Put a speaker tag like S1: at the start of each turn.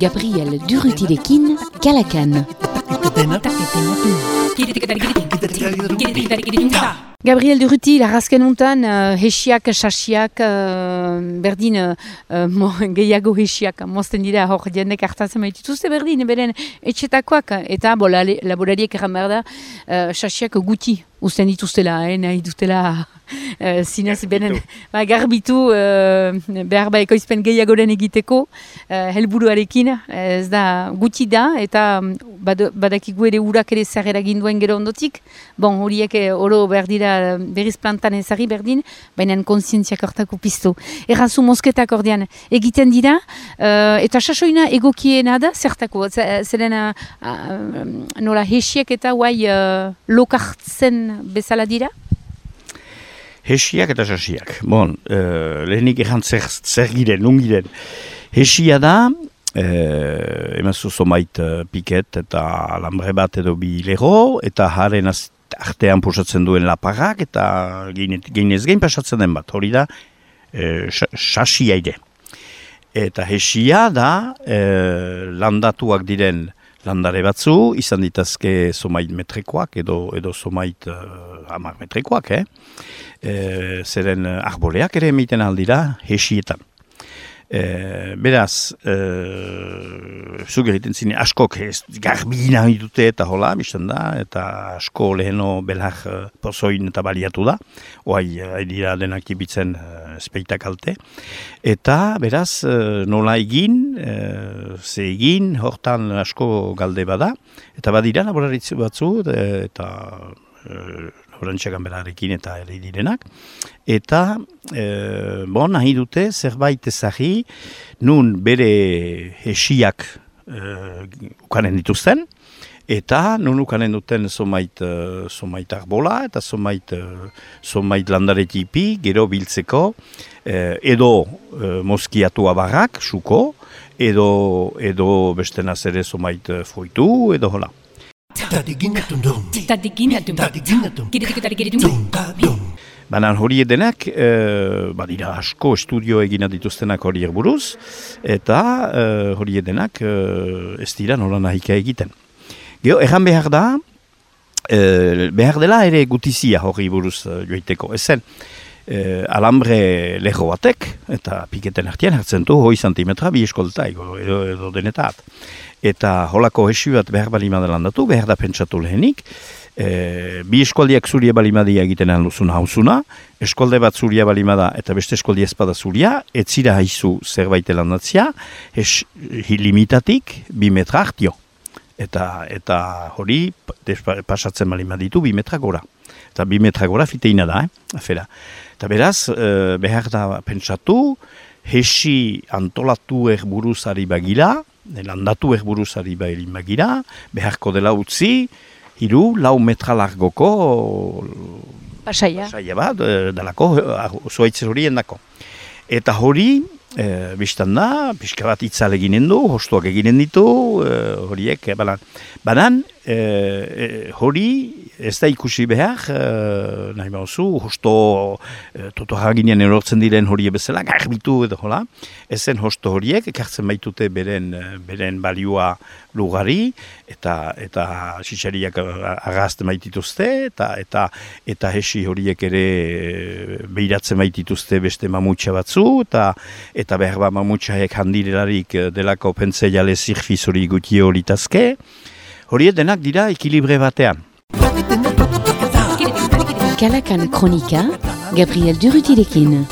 S1: Gabriel Durutilekin, Kalakan. Gabriel Duruti, larrazken untan, uh, hesiak, sasiak, uh, berdin, uh, mo, gehiago hesiak, mozten dira hor jendek hartatzen maitituzte berdin, beren etxetakoak, eta bo, laborariek erran behar da, uh, sasiak guti, usten dituztela, eh, nahi dutela uh, zinez benen ba, garbitu uh, behar ba ekoizpen gehiagoren egiteko uh, helburuarekin, ez da guti da, eta bad, badakigu ere urak ere zer eraginduen gero ondotik, bon, horiek oro behar dira berriz plantan ezari berdin, baina konsientziak hartako piztu. Errazu mosketak ordean egiten dira, eta sasoina egokiena da, zertako, zeren nola hesiek eta guai uh, lokartzen bezala dira?
S2: Hesiak eta sasiak. Bon, uh, lehenik egan zer, zer giren, ungiren. Hesia da, uh, emazu zomait uh, piket eta alambre bat edo bi lego, eta haren artean posatzen duen laparrak, eta gainez gain pasatzen den bat, hori da, uh, sasia ere. Eta hesia da, uh, landatuak diren, landare batzu, izan ditazke somait metrekoak edo edo somait uh, amar metrekoak, eh? E, zeren arboleak ere emiten aldira hesietan. E, beraz, e, zuk egiten zine askok ez garbina dute eta hola, bizten da, eta asko leheno belak e, pozoin eta baliatu da, oai, e, dira denak ibitzen e, kalte. Eta, beraz, nola egin, e, ze egin, hortan asko galde bada, eta badira laboraritzu batzu, eta orantxegan berarekin eta ere direnak. Eta, e, bon, nahi dute, zerbait ezagi, nun bere hesiak e, ukanen dituzten, eta nun ukanen duten somait, e, somait arbola, eta somait, e, somait landaretipi, gero biltzeko, e, edo e, moskiatu abarrak, suko, edo, edo beste nazere somait e, foitu, edo hola. Banan hori edenak, e, badira asko estudio egina dituztenak hori buruz, eta e, hori edenak e, ez dira nola nahika egiten. Geo, erran behar da, e, behar dela ere gutizia hori buruz joiteko. Ezen, e, alambre leho batek, eta piketen hartien hartzen du, hoi santimetra, bi eskolta, edo, edo denetat eta holako hesi bat behar balima landatu, behar da pentsatu lehenik, e, bi eskoldiak zuria balimadia egiten luzuna hauzuna, eskolde bat zuria balimada eta beste eskoldi ezpada zuria, etzira haizu zerbait landatzia, es, limitatik bi metra hartio. Eta, eta hori pasatzen balimaditu bi metra gora. Eta bi metra gora fiteina da, eh? afera. Eta beraz, e, behar da pentsatu, hesi antolatu erburuzari bagira, landatu erburuzari behilin bagira, beharko dela utzi, hiru lau metra largoko
S1: pasaia,
S2: pasaia bat, e, dalako, zoaitzer hori endako. Eta hori, e, biztan da, pixka bat itzal eginen du, hostuak eginen ditu, e, horiek, banan, banan e, hori ez da ikusi behar, e, nahi bauzu, hosto e, toto haginean erortzen diren hori bezala, garbitu edo hola, ezen hosto horiek, ekartzen baitute beren, beren balioa lugari, eta eta sisariak agazten baitituzte, eta eta eta hesi horiek ere behiratzen baitituzte beste mamutsa batzu, eta eta behar ba mamutsaek handirelarik delako pentseiale zirfizori guti horitazke, horiek denak dira ekilibre batean.
S1: Kalakan Kronika, Gabriel Durutilekin.